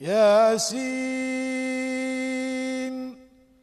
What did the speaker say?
Yasin.